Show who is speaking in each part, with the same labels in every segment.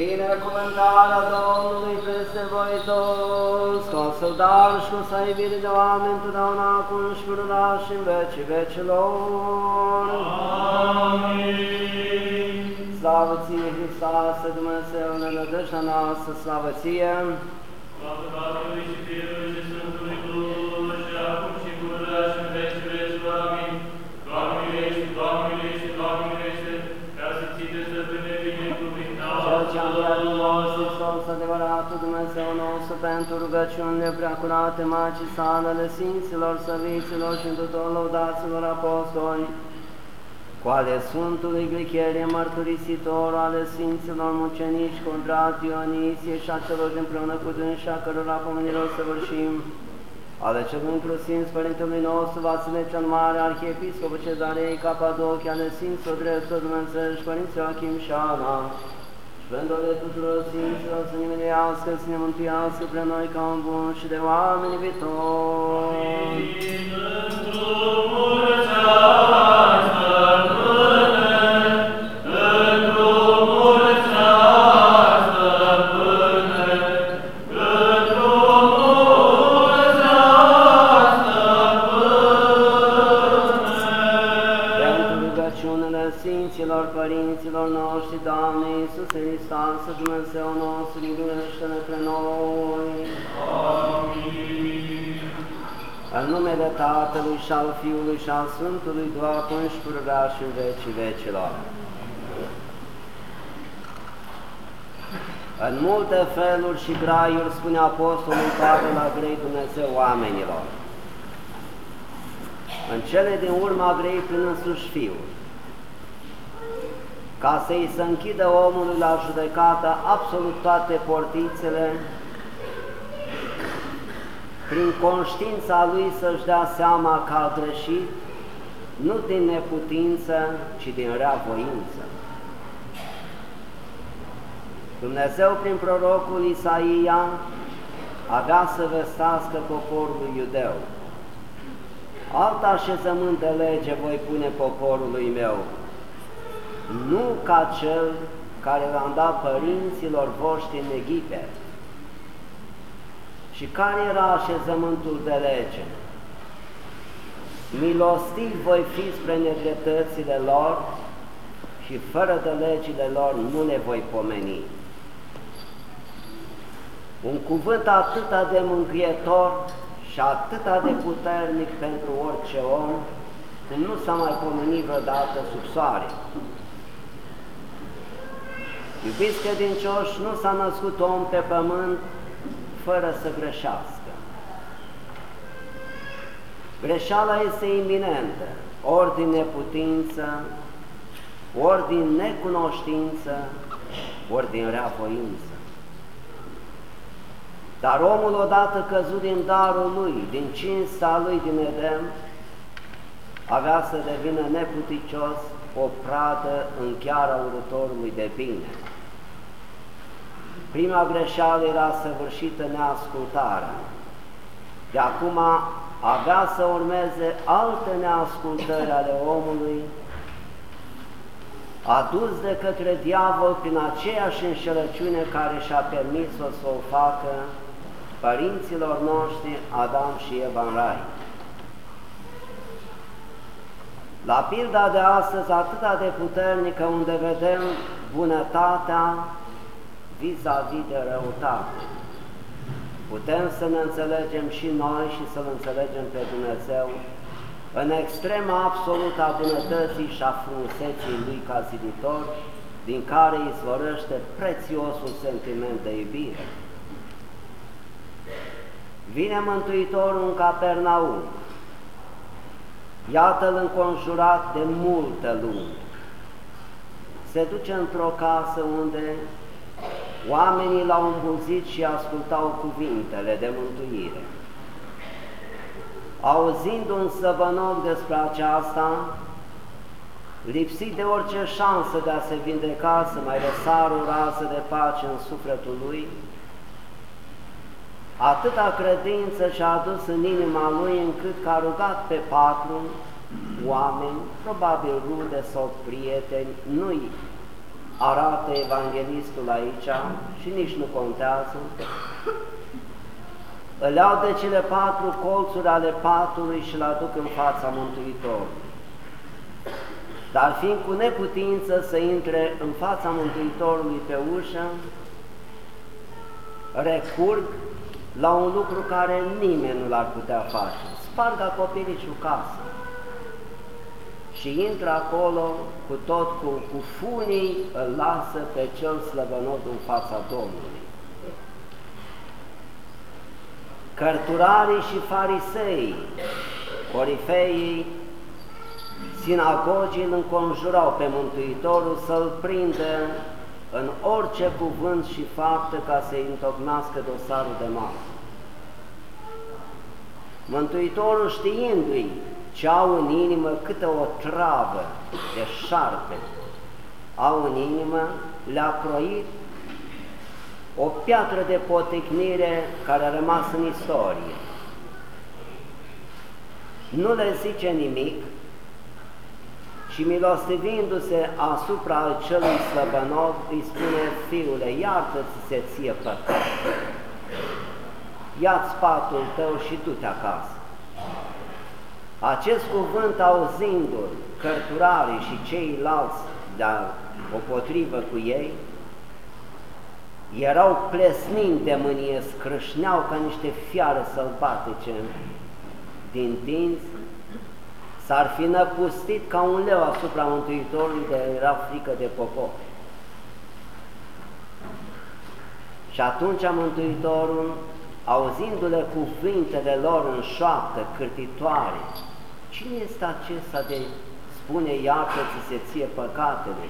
Speaker 1: Binecuvântarea Domnului peste voi toți, cu săudar și cu să iubire de oameni totdeauna acum și pururea și în vecii vecilor.
Speaker 2: Amin.
Speaker 1: Slavă ție, Hristoase, Dumnezeu, ne nădejdea noastră, slavă ție!
Speaker 2: Slavă Tatălui și Fiului și Sfântului
Speaker 1: adevăratul Dumnezeu nostru, pentru rugăciunile preacurate, Magii sale, ale Sfinților, Săviților și tuturor lăudaților apostoli, cu ale Sfântului Glicherie, mărturisitor, ale Sfinților mucenici, Condrat, Dionisie și a celor împreună cu dânsi, a cărora pomenilor să vârșim, ale celor inclusiv Părintelui nostru, Vasile cel Mare, Arhiepiscopul Cezarei, Capadochia, ale Sfinților Dreptul Dumnezeu și Părinții Achim și Ana, și pentru ale tuturor Sfinților să ne miluiască, să ne mântuiască pre noi ca un bun și de oameni viitori.
Speaker 2: Într-o mulți
Speaker 1: și al Fiului și al Sfântului Duh, acum și pururea și în vecii vecilor. În multe feluri și graiuri, spune Apostolul Pavel la grei Dumnezeu oamenilor. În cele din urmă a grei prin însuși Fiul, ca să-i se închidă omului la judecată absolut toate portițele, prin conștiința lui să-și dea seama că a greșit, nu din neputință, ci din rea voință. Dumnezeu, prin prorocul Isaia, avea să vestească poporului iudeu. Alt așezământ de lege voi pune poporului meu, nu ca cel care l-am dat părinților voștri în Egipt. Și care era așezământul de lege? Milostiv voi fi spre nedreptățile lor și fără de legile lor nu le voi pomeni. Un cuvânt atât de mângâietor și atât de puternic pentru orice om, cum nu s-a mai pomenit vreodată sub soare. Iubiți credincioși, nu s-a născut om pe pământ fără să greșească. Greșeala este iminentă, ori din neputință, ori din necunoștință, ori din reavoință. Dar omul odată căzut din darul lui, din cinsta lui din Eden, avea să devină neputicios o pradă în chiara urătorului de bine. Prima greșeală era săvârșită neascultarea. De acum avea să urmeze alte neascultări ale omului, adus de către diavol prin aceeași înșelăciune care și-a permis-o să o facă părinților noștri Adam și Eva în Rai. La pilda de astăzi atât de puternică unde vedem bunătatea vis-a-vis -vis de răutate. Putem să ne înțelegem și noi și să-L înțelegem pe Dumnezeu în extrema absolută a bunătății și a frumuseții Lui ca ziditor, din care izvorăște prețiosul sentiment de iubire. Vine Mântuitorul în Capernaum, iată-l înconjurat de multă lume. Se duce într-o casă unde oamenii l-au îmbulzit și ascultau cuvintele de mântuire. Auzind un săvănoc despre aceasta, lipsit de orice șansă de a se vindeca, să mai lăsar o rază de pace în sufletul lui, atâta credință și-a adus în inima lui încât că a rugat pe patru oameni, probabil rude sau prieteni, nu-i arată evanghelistul aici și nici nu contează, îl iau de cele patru colțuri ale patului și îl aduc în fața Mântuitorului. Dar fiind cu neputință să intre în fața Mântuitorului pe ușă, recurg la un lucru care nimeni nu l-ar putea face. Sparg acoperișul casă și intră acolo cu tot cu, cu funii, îl lasă pe cel slăbănot în fața Domnului. Cărturarii și farisei, corifeii, sinagogii îl înconjurau pe Mântuitorul să-l prindă în orice cuvânt și faptă ca să-i întocmească dosarul de masă. Mântuitorul știindu-i ce au în inimă câte o travă de șarpe, au în inimă, le-a croit o piatră de potecnire care a rămas în istorie. Nu le zice nimic și milostivindu-se asupra celui slăbănov îi spune, Fiule, iartă-ți se ție păcat, ia-ți patul tău și du-te acasă. Acest cuvânt auzindu-l cărturarii și ceilalți dar potrivă cu ei, erau plesnind de mânie, scrâșneau ca niște fiare sălbatice din dinți, s-ar fi năpustit ca un leu asupra Mântuitorului de era frică de popor. Și atunci Mântuitorul, auzindu-le cuvintele lor în șoaptă, cârtitoare, cine este acesta de spune iartă-ți se ție păcatele?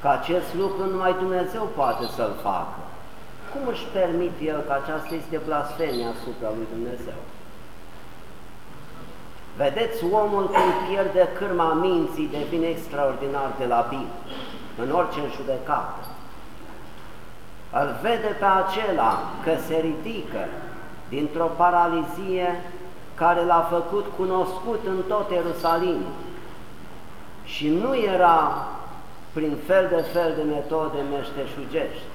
Speaker 1: că acest lucru numai Dumnezeu poate să-l facă. Cum își permite el că aceasta este blasfemia asupra lui Dumnezeu? Vedeți, omul când pierde cârma minții devine extraordinar de labil în orice judecată. Îl vede pe acela că se ridică dintr-o paralizie care l-a făcut cunoscut în tot Ierusalim și nu era prin fel de fel de metode meșteșugești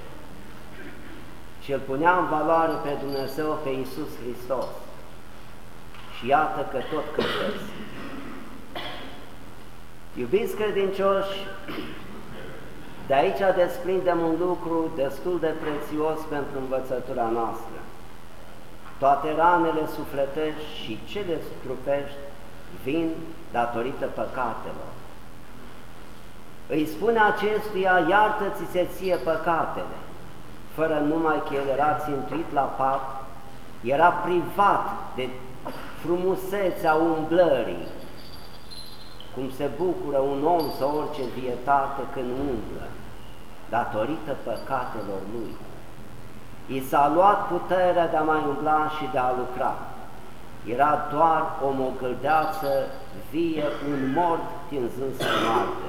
Speaker 1: și îl punea în valoare pe Dumnezeu, pe Iisus Hristos. Și iată că tot cântesc. Iubiți credincioși, de aici desprindem un lucru destul de prețios pentru învățătura noastră. Toate ranele sufletești și cele trupești vin datorită păcatelor. Îi spune acestuia, iartă-ți se ție păcatele, fără numai că el era țintuit la pat, era privat de frumusețea umblării, cum se bucură un om sau orice vietate când umblă, datorită păcatelor lui. I s-a luat puterea de a mai umbla și de a lucra. Era doar o mogâldeață vie, un mort tinzând să moarte.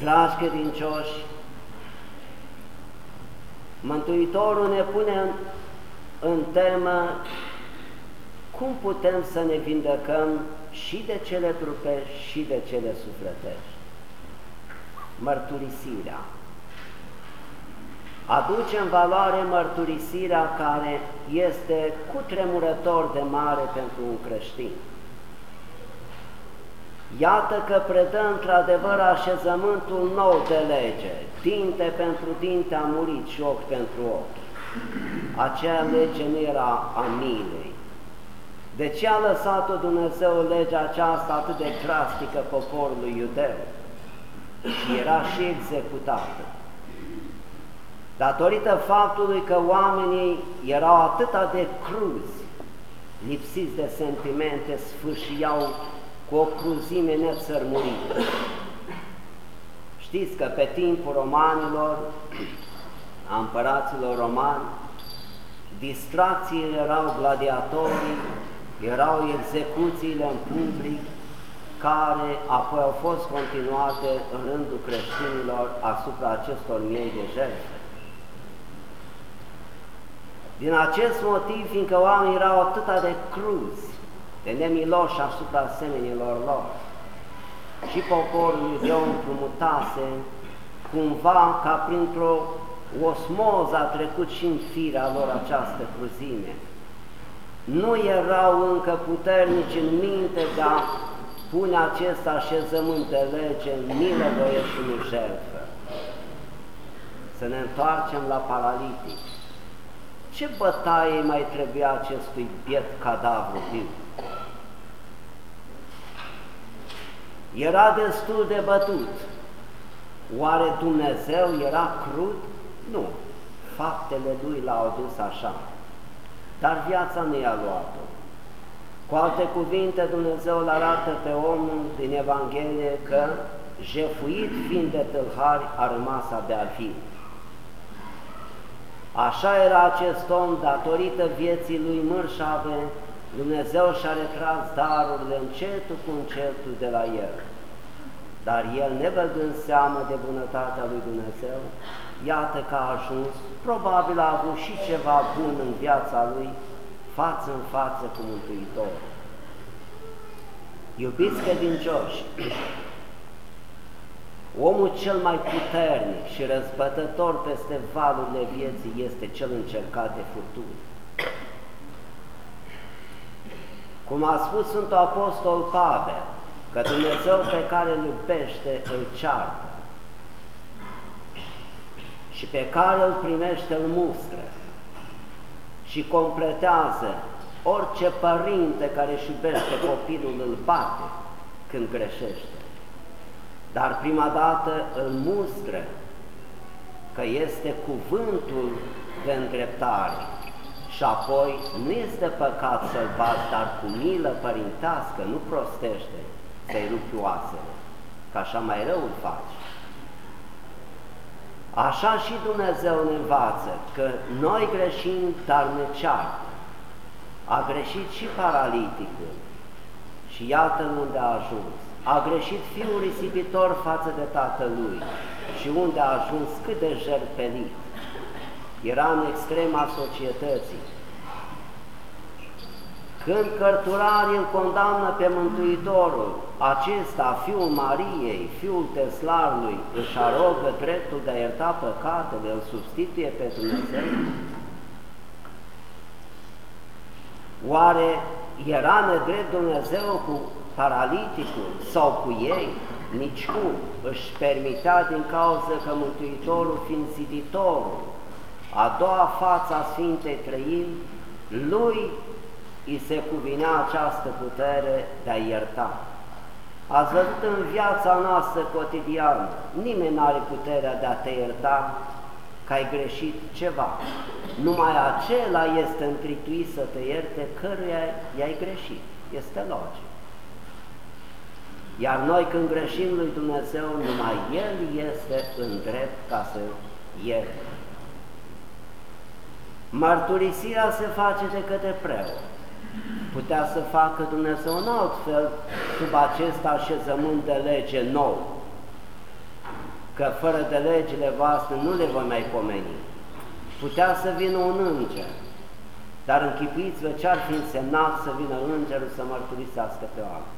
Speaker 1: Dragi credincioși, Mântuitorul ne pune în, în temă cum putem să ne vindecăm și de cele trupești și de cele sufletești. Mărturisirea. Aduce în valoare mărturisirea care este cutremurător de mare pentru un creștin. Iată că predă într-adevăr așezământul nou de lege, dinte pentru dinte a murit și ochi pentru ochi. Acea lege nu era a milei. De ce a lăsat-o Dumnezeu legea aceasta atât de drastică poporului iudeu? Și era și executată. Datorită faptului că oamenii erau atâta de cruzi, lipsiți de sentimente, sfârșiau cu o cruzime nețărmurită. Știți că pe timpul romanilor, a împăraților romani, distracțiile erau gladiatorii, erau execuțiile în public, care apoi au fost continuate în rândul creștinilor asupra acestor miei de jertfe. Din acest motiv, fiindcă oamenii erau atâta de cruzi, de nemiloși asupra asemenilor lor. și poporul iudeu împrumutase cumva ca printr-o osmoză a trecut și în firea lor această cruzime. Nu erau încă puternici în minte de a pune acest așezământ de lege în milă, voie și nu jertfă. Să ne întoarcem la paralitic. Ce bătaie mai trebuia acestui biet cadavru viu? Era destul de bătut. Oare Dumnezeu era crud? Nu. Faptele lui l-au dus așa. Dar viața nu i-a luat-o. Cu alte cuvinte, Dumnezeu îl arată pe omul din Evanghelie că, jefuit fiind de tâlhari, a rămas abia viu. Așa era acest om, datorită vieții lui mărșave, Dumnezeu și-a retras darurile încetul cu încetul de la el. Dar el, nevăzând seamă de bunătatea lui Dumnezeu, iată că a ajuns, probabil a avut și ceva bun în viața lui, față în față cu Mântuitor. Iubiți credincioși, omul cel mai puternic și răzbătător peste valurile vieții este cel încercat de furtuni. Cum a spus Sfântul Apostol Pavel, că Dumnezeu pe care îl iubește îl ceartă și pe care îl primește îl mustră și completează orice părinte care își iubește copilul îl bate când greșește. Dar prima dată îl mustră că este cuvântul de îndreptare și apoi nu este păcat să-l bați, dar cu milă părintească, nu prostește să-i rupi oasele, că așa mai rău îl faci. Așa și Dumnezeu ne învață că noi greșim, dar ne ceartă. A greșit și paraliticul și iată unde a ajuns. A greșit fiul risipitor față de tatălui și unde a ajuns cât de jerpelit. Era în extrema societății. Când cărturarii îl condamnă pe Mântuitorul, acesta, fiul Mariei, fiul Teslarului, își arogă dreptul de a ierta păcatele, îl substituie pe Dumnezeu? Oare era nedrept Dumnezeu cu paraliticul sau cu ei? Nici cum își permitea din cauza că Mântuitorul fiind ziditorul, a doua față a Sfintei Trăim, lui îi se cuvinea această putere de a ierta. Ați văzut în viața noastră cotidiană, nimeni nu are puterea de a te ierta că ai greșit ceva. Numai acela este întrituit să te ierte căruia i-ai greșit. Este logic. Iar noi când greșim lui Dumnezeu, numai El este în drept ca să ierte. Mărturisirea se face de către preot putea să facă Dumnezeu în alt fel sub acest așezământ de lege nou, că fără de legile voastre nu le voi mai pomeni. Putea să vină un înger, dar închipuiți-vă ce ar fi însemnat să vină îngerul să mărturisească pe oameni.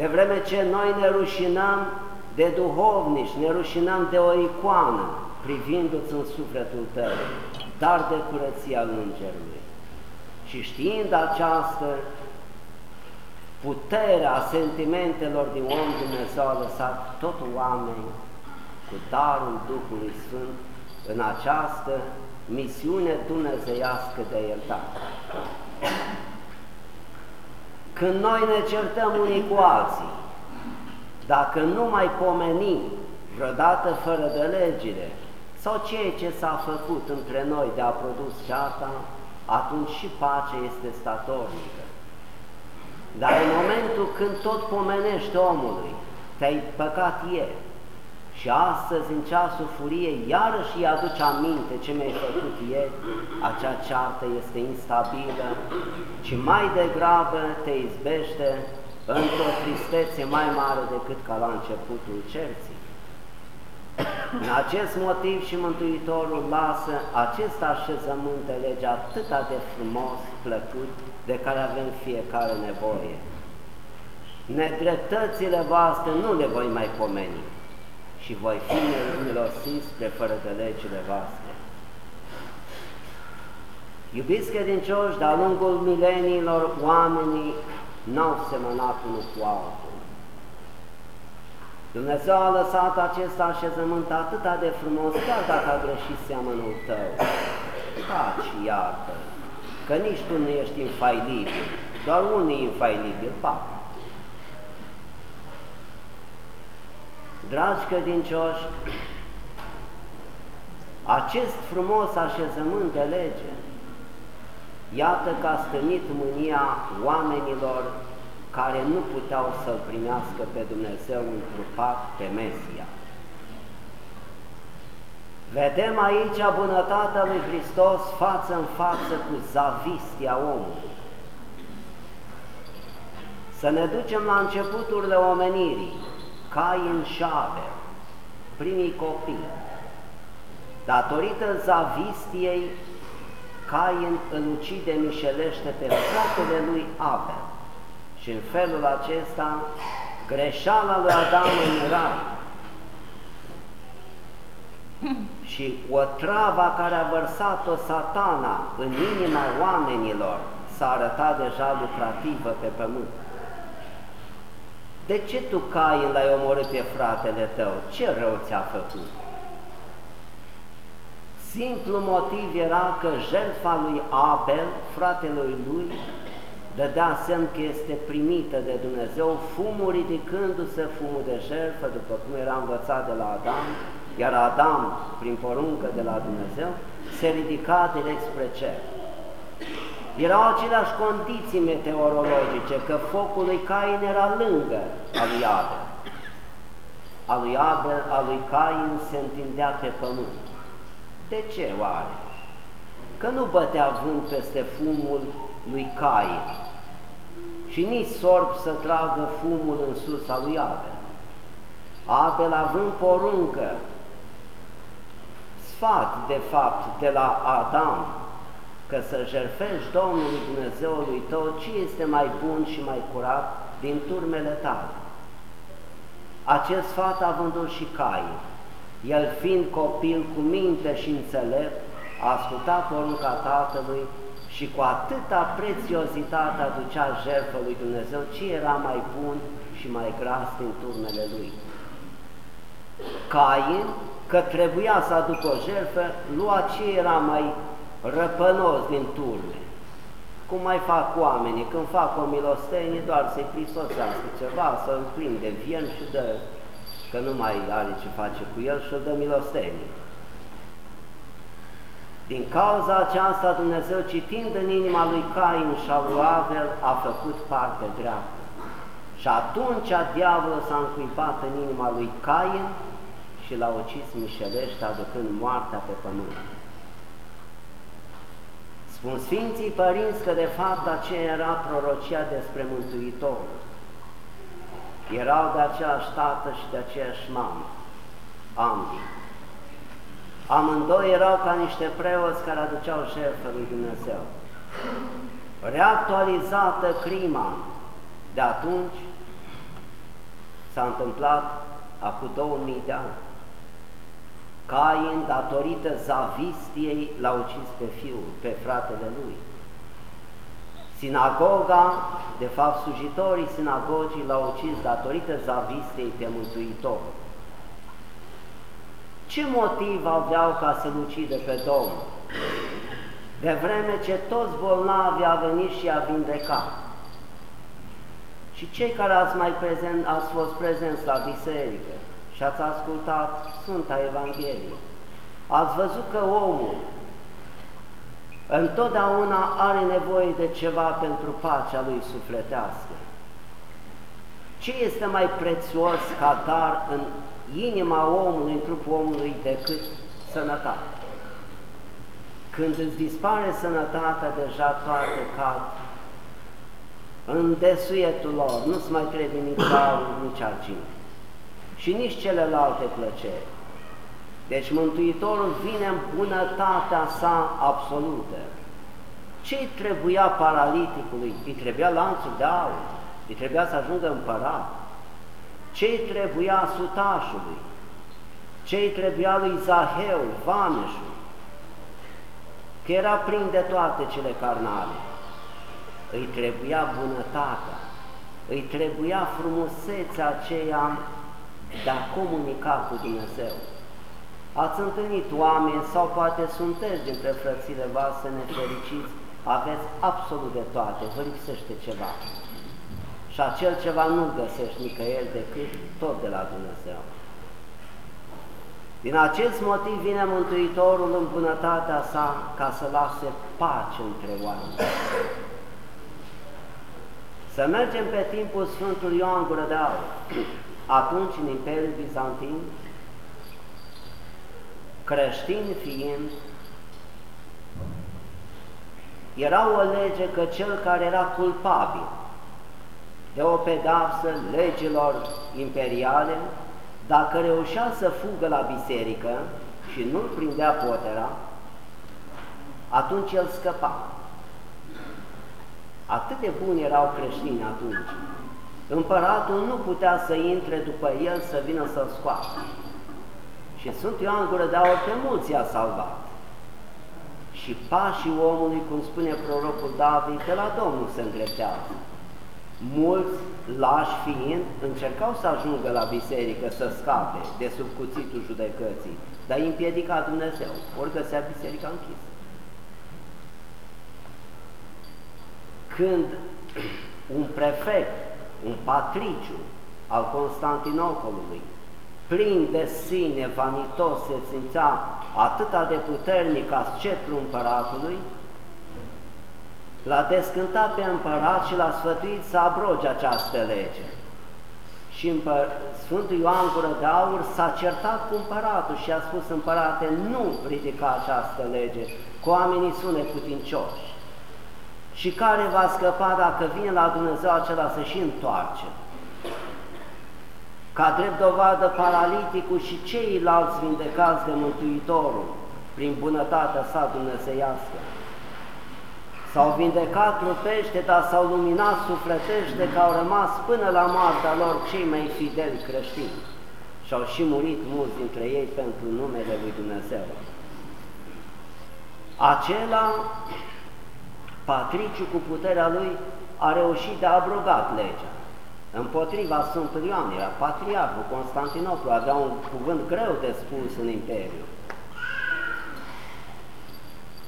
Speaker 1: De vreme ce noi ne rușinăm de duhovnici, ne rușinăm de o icoană, privindu-ți în sufletul tău, dar de curăția îngerului și știind această puterea sentimentelor din om, Dumnezeu a lăsat tot oameni cu darul Duhului Sfânt în această misiune dumnezeiască de iertare. Când noi ne certăm unii cu alții, dacă nu mai pomenim vreodată fără de legile sau ceea ce s-a făcut între noi de a produs ceata, atunci și pacea este statornică. Dar în momentul când tot pomenești omului, te-ai păcat ieri și astăzi, în ceasul furiei, iarăși îi aduci aminte ce mi-ai făcut ieri, acea ceartă este instabilă, ci mai degrabă te izbește într-o tristețe mai mare decât ca la începutul cerții. În acest motiv și Mântuitorul lasă acest așezământ de lege atât de frumos, plăcut, de care avem fiecare nevoie. nedreptățile voastre nu le voi mai pomeni și voi fi milosiți spre fără de legile voastre. Iubiți credincioși, de-a lungul mileniilor, oamenii n-au semănat unul cu altul. Dumnezeu a lăsat acest așezământ atât de frumos, chiar dacă a greșit seamănul tău. Taci și iartă, că nici tu nu ești infailibil, doar unul e infailibil, papa. Dragi credincioși, acest frumos așezământ de lege, iată că a stănit mânia oamenilor care nu puteau să-L primească pe Dumnezeu întrupat pe Mesia. Vedem aici bunătatea lui Hristos față în față cu zavistia omului. Să ne ducem la începuturile omenirii, Cain și Abel, primii copii. Datorită zavistiei, Cain îl ucide, mișelește pe fratele lui Abel. Și în felul acesta, greșeala lui Adam în rai și o trava care a vărsat-o satana în inima oamenilor s-a arătat deja lucrativă pe pământ. De ce tu, Cain, l-ai omorât pe fratele tău? Ce rău ți-a făcut? Simplu motiv era că jertfa lui Abel, fratelui lui, dădea semn că este primită de Dumnezeu, fumul ridicându-se fumul de jertfă, după cum era învățat de la Adam, iar Adam, prin poruncă de la Dumnezeu, se ridica direct spre cer. Erau aceleași condiții meteorologice, că focul lui Cain era lângă al lui Abel. A lui Abel, a lui Cain se întindea pe pământ. De ce oare? Că nu bătea vânt peste fumul lui Cain și nici sorb să tragă fumul în sus al lui Abel. Abel având poruncă, sfat de fapt de la Adam, că să jerfești Domnului Dumnezeului tău ce este mai bun și mai curat din turmele tale. Acest sfat avându-l și Cain, el fiind copil cu minte și înțelept, a ascultat porunca tatălui și cu atâta prețiozitate aducea jertfă lui Dumnezeu, ce era mai bun și mai gras din turmele lui. Cain, că trebuia să aducă o jertfă, lua ce era mai răpănos din turme. Cum mai fac oamenii, când fac o milostenie, doar să-i prisosească ceva, să-l prinde vien și dă, că nu mai are ce face cu el și-l dă milostenie. Din cauza aceasta, Dumnezeu, citind în inima lui Cain și a lui Abel, a făcut parte dreaptă. Și atunci diavolul s-a încuipat în inima lui Cain și l-a ucis mișelește, aducând moartea pe pământ. Spun Sfinții Părinți că de fapt aceea era prorocia despre Mântuitorul. Erau de aceeași tată și de aceeași mamă, ambii. Amândoi erau ca niște preoți care aduceau șerfă lui Dumnezeu. Reactualizată crima de atunci s-a întâmplat acum 2000 de ani. Cain, datorită zavistiei, l-a ucis pe fiul, pe fratele lui. Sinagoga, de fapt sujitorii sinagogii l-au ucis datorită zavistiei pe Mântuitorul. Ce motiv aveau ca să-L ucide pe Domnul? De vreme ce toți bolnavi a venit și a vindecat. Și cei care ați mai prezent, ați fost prezenți la biserică și ați ascultat Sfânta Evanghelie, ați văzut că omul întotdeauna are nevoie de ceva pentru pacea lui sufletească. Ce este mai prețios ca dar în inima omului, în trupul omului, decât sănătate. Când îți dispare sănătatea, deja toate cad în desuietul lor, nu-ți mai trebuie nici aur, nici argint și nici celelalte plăceri. Deci Mântuitorul vine în bunătatea sa absolută. Ce trebuia paraliticului? Îi trebuia lanțul de aur. îi trebuia să ajungă împărat, ce-i trebuia sutașului, ce-i trebuia lui Zaheu, Vameșul, că era plin de toate cele carnale, îi trebuia bunătatea, îi trebuia frumusețea aceea de a comunica cu Dumnezeu. Ați întâlnit oameni sau poate sunteți dintre frățile voastre nefericiți, aveți absolut de toate, vă lipsește ceva. Și acel ceva nu găsești nicăieri decât tot de la Dumnezeu. Din acest motiv vine Mântuitorul în bunătatea sa ca să lase pace între oameni. Să mergem pe timpul Sfântul Ioan Gură de Aur. Atunci, în Imperiul Bizantin, creștini fiind, era o lege că cel care era culpabil de o pedapsă legilor imperiale, dacă reușea să fugă la biserică și nu-l prindea potera, atunci el scăpa. Atât de buni erau creștini atunci. Împăratul nu putea să intre după el să vină să-l scoată. Și Sfântul Ioan Gură de Aur pe mulți i-a salvat. Și pașii omului, cum spune prorocul David, de la Domnul se îndreptează. Mulți, lași fiind, încercau să ajungă la biserică, să scape de sub cuțitul judecății, dar îi împiedica Dumnezeu, ori găsea biserica închisă. Când un prefect, un patriciu al Constantinopolului, plin de sine, vanitos, se simțea atâta de puternic ca scepul împăratului, l-a descântat pe împărat și l-a sfătuit să abroge această lege. Și Sfântul Ioan Gură de Aur s-a certat cu împăratul și a spus, împărate, nu ridica această lege, cu oamenii sunt neputincioși. Și care va scăpa dacă vine la Dumnezeu acela să și întoarce? Ca drept dovadă paraliticul și ceilalți vindecați de Mântuitorul, prin bunătatea sa dumnezeiască. S-au vindecat trupește, dar s-au luminat sufletește, că au rămas până la moartea lor cei mai fideli creștini și au și murit mulți dintre ei pentru numele lui Dumnezeu. Acela, patriciu cu puterea lui, a reușit de a abrogat legea. Împotriva Sfântului Ioan era patriarhul Constantinopol, avea un cuvânt greu de spus în Imperiu.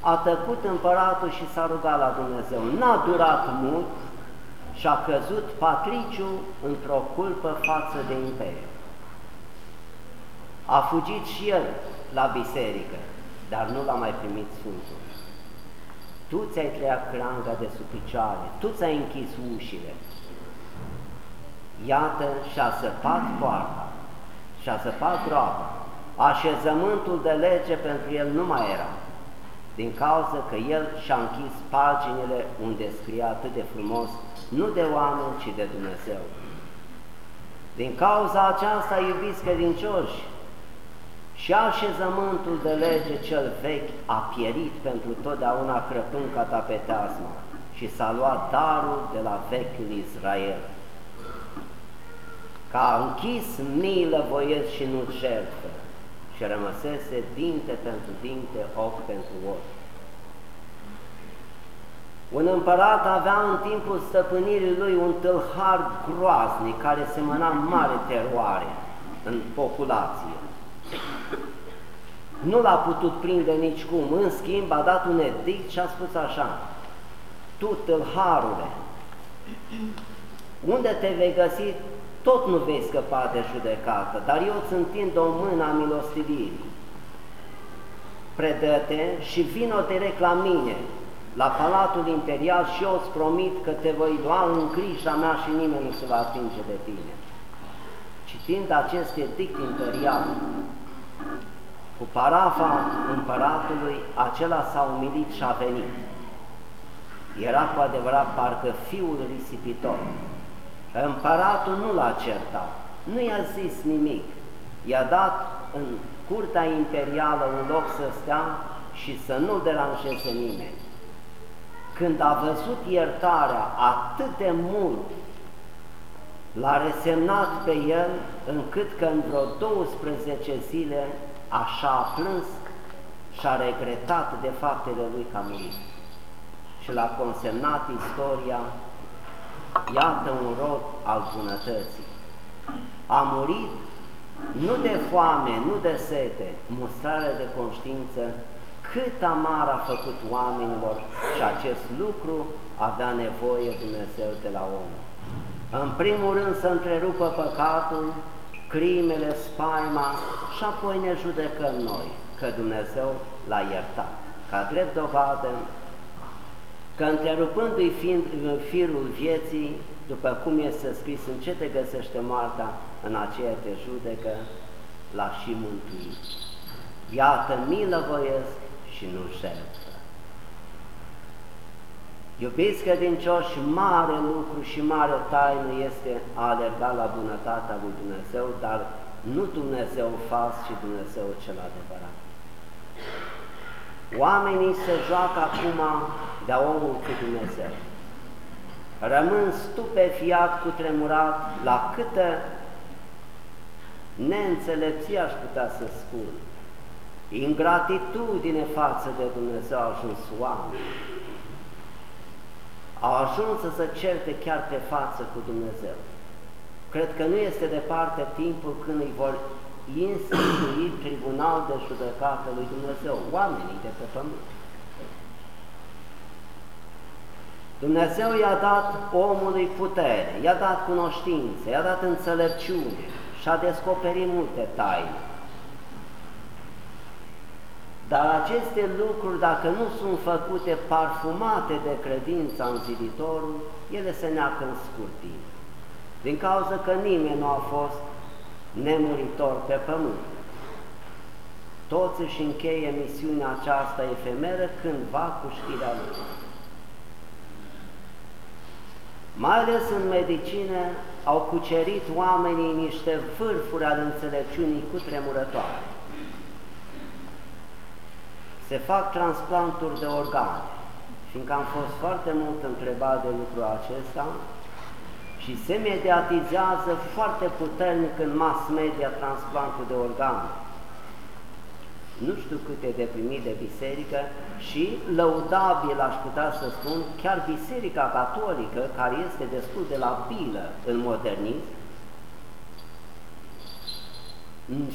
Speaker 1: A tăcut împăratul și s-a rugat la Dumnezeu. N-a durat mult și a căzut patriciu într-o culpă față de Imperiu. A fugit și el la biserică, dar nu l-a mai primit Sfântul. Tu ți-ai treiat cranga de sub picioare, tu ți-ai închis ușile, Iată și-a săpat poarta, și-a săpat groapa, așezământul de lege pentru el nu mai era, din cauza că el și-a închis paginile unde scria atât de frumos, nu de oameni, ci de Dumnezeu. Din cauza aceasta, iubiți credincioși, și așezământul de lege cel vechi a pierit pentru totdeauna crăpând ca tapeteasma și s-a luat darul de la vechiul Israel că a închis milă voiesc și nu jertfă și rămăsese dinte pentru dinte, ochi pentru ochi. Un împărat avea în timpul stăpânirii lui un tâlhar groaznic care semăna mare teroare în populație. Nu l-a putut prinde nicicum, în schimb a dat un edict și a spus așa, Tu, tâlharule, unde te vei găsi tot nu vei scăpa de judecată, dar eu îți întind o mână a milostivirii. Predă-te și vino direct la mine, la Palatul Imperial și eu îți promit că te voi lua în grija mea și nimeni nu se va atinge de tine. Citind acest edict imperial, cu parafa împăratului, acela s-a umilit și a venit. Era cu adevărat parcă fiul risipitor. Împăratul nu l-a certat, nu i-a zis nimic, i-a dat în curtea imperială un loc să stea și să nu deranjeze nimeni. Când a văzut iertarea atât de mult l-a resemnat pe el încât că în vreo 12 zile așa a plâns și a regretat de faptele lui că a murit. Și l-a consemnat istoria, iată un rod al bunătății. A murit nu de foame, nu de sete, mustrare de conștiință, cât amar a făcut oamenilor și acest lucru avea nevoie Dumnezeu de la om. În primul rând să întrerupă păcatul, crimele, spaima și apoi ne judecăm noi că Dumnezeu l-a iertat. Ca drept dovadă că întrerupându-i firul vieții, după cum este scris în ce te găsește moartea, în aceea te judecă, l-a și mântuit. Iată, milă voiesc și nu jertfă. Iubiți credincioși, mare lucru și mare taină este a alerga la bunătatea lui Dumnezeu, dar nu Dumnezeu fals, ci Dumnezeu cel adevărat. Oamenii se joacă acum de omul cu Dumnezeu. Rămân stupefiat, cu tremurat, la câtă neînțelepție aș putea să spun. Ingratitudine față de Dumnezeu a ajuns oameni au ajuns să se certe chiar pe față cu Dumnezeu. Cred că nu este departe timpul când îi vor institui tribunal de judecată lui Dumnezeu, oamenii de pe pământ. Dumnezeu i-a dat omului putere, i-a dat cunoștință, i-a dat înțelepciune și a descoperit multe taine. Dar aceste lucruri, dacă nu sunt făcute parfumate de credința în ziditorul, ele se neacă în scurt timp. Din cauza că nimeni nu a fost nemuritor pe pământ. Toți își încheie misiunea aceasta efemeră cândva cu știrea lui. Mai ales în medicină au cucerit oamenii niște vârfuri ale înțelepciunii cu tremurătoare se fac transplanturi de organe, fiindcă am fost foarte mult întrebat de lucrul acesta și se mediatizează foarte puternic în mass media transplantul de organe. Nu știu cât e deprimit de biserică și lăudabil, aș putea să spun, chiar biserica catolică, care este destul de la bilă în modernism,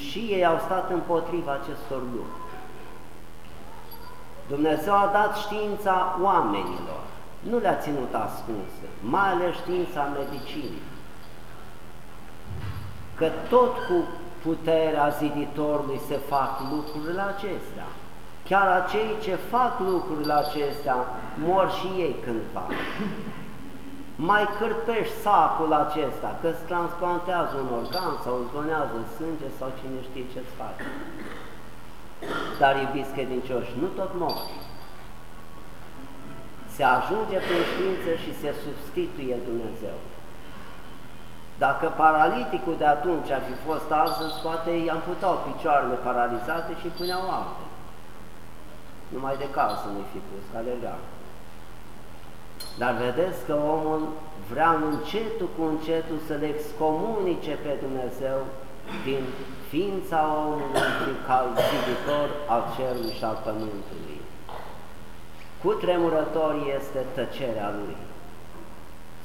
Speaker 1: și ei au stat împotriva acestor lucruri. Dumnezeu a dat știința oamenilor, nu le-a ținut ascunse, mai ales știința medicinii. Că tot cu puterea ziditorului se fac lucrurile acestea. Chiar acei ce fac lucrurile acestea mor și ei cândva. Mai cârpești sacul acesta, că îți transplantează un organ sau îți donează sânge sau cine știe ce-ți face. Dar, iubiți credincioși, nu tot mori. Se ajunge prin știință și se substituie Dumnezeu. Dacă paraliticul de atunci ar fi fost astăzi, poate i-am putut picioarele paralizate și puneau alte. Numai de caz să nu-i fi pus, ca legal. Dar vedeți că omul vrea încetul cu încetul să le excomunice pe Dumnezeu din ființa omului ca ziditor al cerului și al pământului. Cu tremurător este tăcerea lui.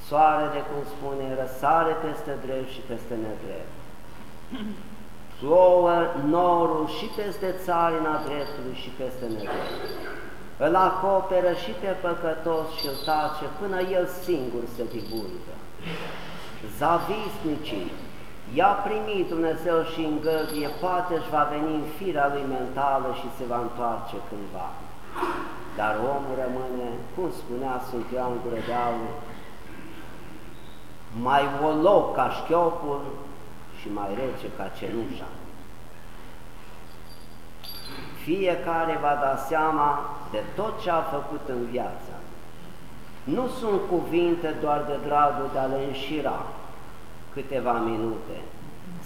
Speaker 1: Soarele, cum spune, răsare peste drept și peste nedrept. Plouă norul și peste țarina dreptului și peste nedrept. Îl acoperă și pe păcătos și îl tace până el singur se divulgă. Zavisnicii, i-a primit Dumnezeu și îngăduie, poate își va veni în firea lui mentală și se va întoarce cândva. Dar omul rămâne, cum spunea Sfânt Ioan Gură de Aur, mai oloc ca șchiopul și mai rece ca cenușa. Fiecare va da seama de tot ce a făcut în viață. Nu sunt cuvinte doar de dragul de a le înșira, câteva minute,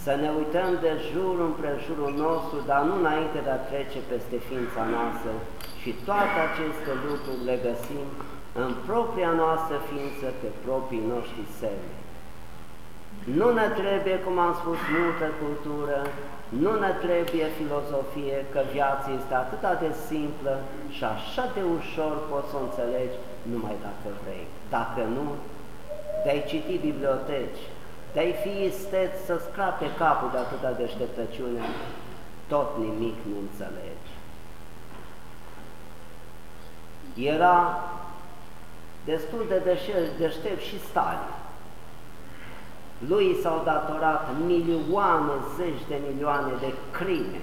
Speaker 1: să ne uităm de jur împrejurul nostru, dar nu înainte de a trece peste ființa noastră și toate aceste lucruri le găsim în propria noastră ființă, pe proprii noștri semne. Nu ne trebuie, cum am spus, multă cultură, nu ne trebuie filozofie, că viața este atât de simplă și așa de ușor poți să o înțelegi numai dacă vrei. Dacă nu, de-ai citi biblioteci, de-ai fi isteț să scrape capul de atâta deșteptăciune, tot nimic nu înțelegi. Era destul de deștept și Stalin. Lui s-au datorat milioane, zeci de milioane de crime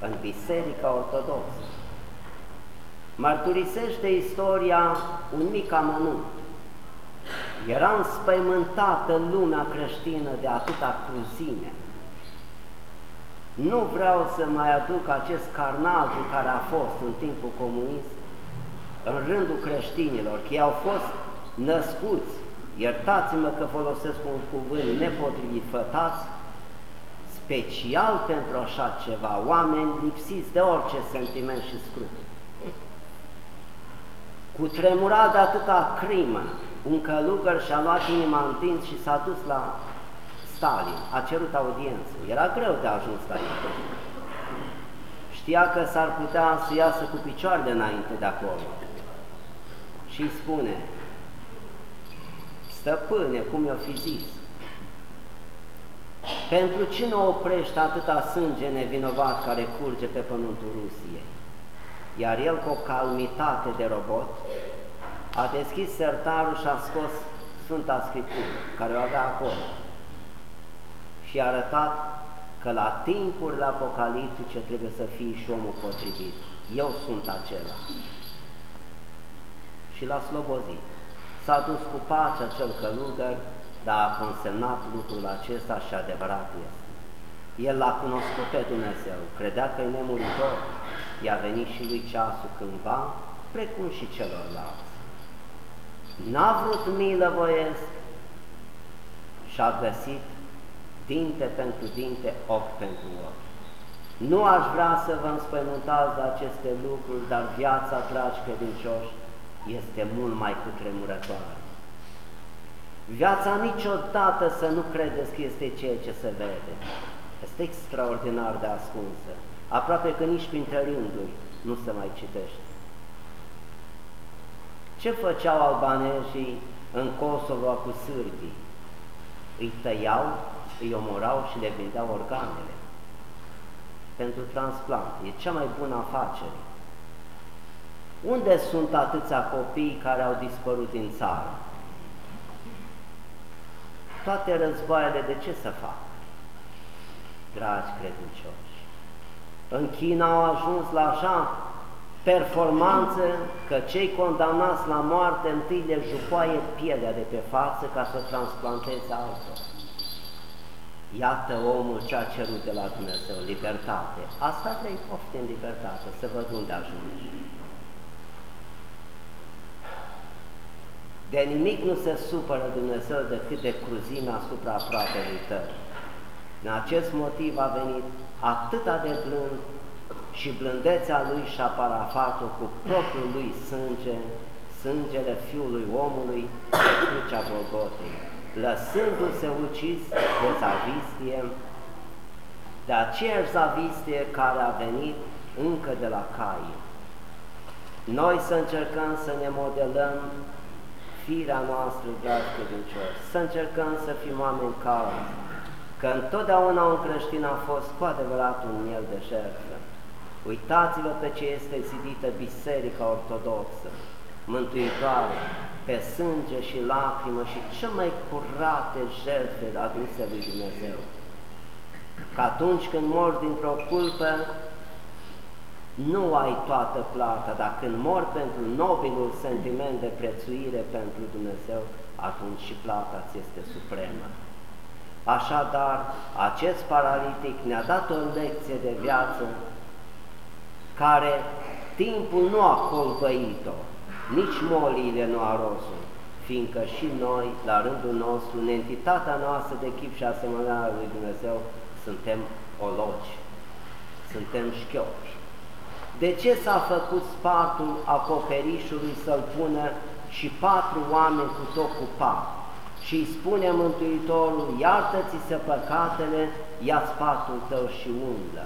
Speaker 1: în Biserica Ortodoxă. Mărturisește istoria un mic amănunt. Era înspăimântată lumea creștină de atâta cruzime. Nu vreau să mai aduc acest carnaj care a fost în timpul comunist în rândul creștinilor, că ei au fost născuți iertați-mă că folosesc un cuvânt nepotrivit, fătați, special pentru așa ceva, oameni lipsiți de orice sentiment și scrupul. Cu tremurat de atâta crimă, un călugăr și-a luat inima întins și s-a dus la Stalin, a cerut audiență. Era greu de ajuns la el. Știa că s-ar putea să iasă cu picioarele înainte de acolo. Și spune, Stăpâne, cum i-o fi zis, pentru cine oprește atâta sânge nevinovat care curge pe pământul Rusiei? Iar el, cu o calmitate de robot, a deschis sertarul și a scos Sfânta Scriptură, care o avea acolo, și a arătat că la timpurile apocaliptice trebuie să fie și omul potrivit. Eu sunt acela. Și l-a slobozit. S-a dus cu pace acel călugăr, dar a consemnat lucrul acesta și adevărat este. El l-a cunoscut pe Dumnezeu, credea că e nemuritor, i-a venit și lui ceasul cândva, precum și celorlalți. N-a vrut milă voiesc și a găsit dinte pentru dinte, ochi pentru ochi. Nu aș vrea să vă înspăimântați de aceste lucruri, dar viața, dragi credincioși, este mult mai cutremurătoare. Viața niciodată să nu credeți că este ceea ce se vede. Este extraordinar de ascunsă, aproape că nici printre rânduri nu se mai citește. Ce făceau albanezii în Kosovo cu sârbii? Îi tăiau, îi omorau și le vindeau organele pentru transplant. E cea mai bună afacere. Unde sunt atâția copii care au dispărut din țară? Toate războaiele de ce să fac? Dragi credincioși, în China au ajuns la așa performanță că cei condamnați la moarte întâi le jupoaie pielea de pe față ca să transplanteze altul. Iată omul ce a cerut de la Dumnezeu, libertate. Asta vrei pofte în libertate, să văd unde ajungi. De nimic nu se supără Dumnezeu decât de cruzime asupra aproapelui tău. În acest motiv a venit atâta de blând și blândețea lui și-a parafat-o cu propriul lui sânge, sângele Fiului omului pe crucea Golgotei, lăsându-se ucis de zavistie, de aceeași zavistie care a venit încă de la Cain. Noi să încercăm să ne modelăm firea noastră, dragi credincioși, să încercăm să fim oameni calmi, că întotdeauna un creștin a fost cu adevărat un miel de jertfă. Uitați-vă pe ce este zidită Biserica Ortodoxă, mântuitoare, pe sânge și lacrimă și ce mai curate jertfe aduse lui Dumnezeu. Că atunci când mor dintr-o culpă, nu ai toată plata, dar când mor pentru nobilul sentiment de prețuire pentru Dumnezeu, atunci și plata ți este supremă. Așadar, acest paralitic ne-a dat o lecție de viață care timpul nu a colbăit-o, nici moliile nu a rosul, fiindcă și noi, la rândul nostru, în entitatea noastră de chip și asemănarea lui Dumnezeu, suntem ologi, suntem șchiopi. De ce s-a făcut spartul acoperișului să-l pună și patru oameni cu tot cu pat și îi spune Mântuitorul, iartă-ți-se păcatele, ia spatul tău și umblă.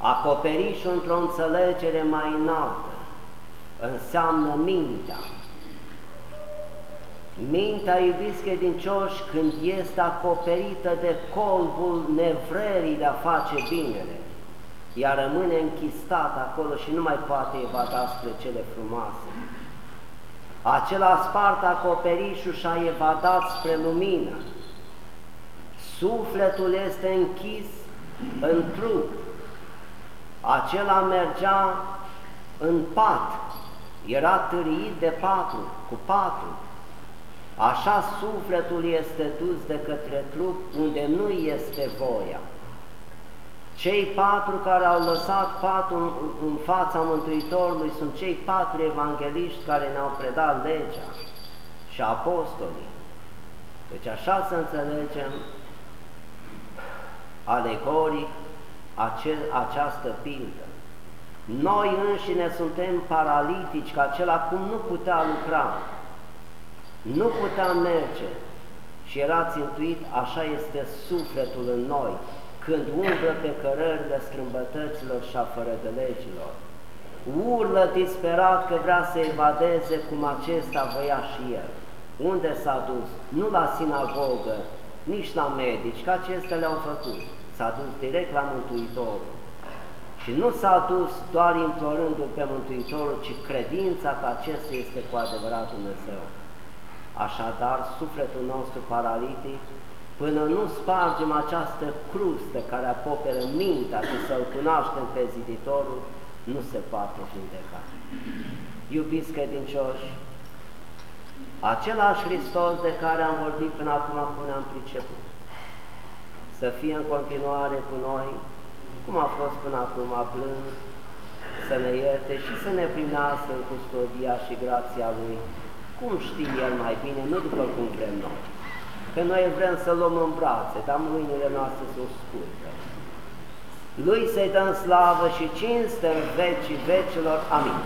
Speaker 1: Acoperișul într-o înțelegere mai înaltă înseamnă mintea. Mintea, iubiți credincioși, când este acoperită de colbul nevrării de a face binele, ea rămâne închistată acolo și nu mai poate evada spre cele frumoase. Acela spart acoperișul și a evadat spre lumină. Sufletul este închis în trup. Acela mergea în pat, era târiit de patru, cu patru. Așa sufletul este dus de către trup unde nu este voia. Cei patru care au lăsat patul în fața Mântuitorului sunt cei patru evangeliști care ne-au predat legea și apostolii. Deci așa să înțelegem alegoric acel, această pildă. Noi înșine suntem paralitici, că acela cum nu putea lucra, nu putea merge și era țintuit, așa este sufletul în noi, când umblă pe cărările strâmbătăților și a fără de legilor. Urlă disperat că vrea să evadeze cum acesta voia și el. Unde s-a dus? Nu la sinagogă, nici la medici, că acestea le-au făcut. S-a dus direct la Mântuitorul. Și nu s-a dus doar implorându-L pe Mântuitorul, ci credința că acesta este cu adevărat Dumnezeu. Așadar, sufletul nostru paralitic până nu spargem această crustă care acoperă mintea și să-L cunoaștem pe ziditorul, nu se poate vindeca. Iubiți credincioși, același Hristos de care am vorbit până acum, până am priceput, să fie în continuare cu noi, cum a fost până acum, blând, să ne ierte și să ne primească în custodia și grația Lui, cum știe El mai bine, nu după cum vrem noi că noi vrem să luăm în brațe, dar mâinile noastre sunt scurte. Lui să-i dăm slavă și cinste în vecii vecilor. Amin.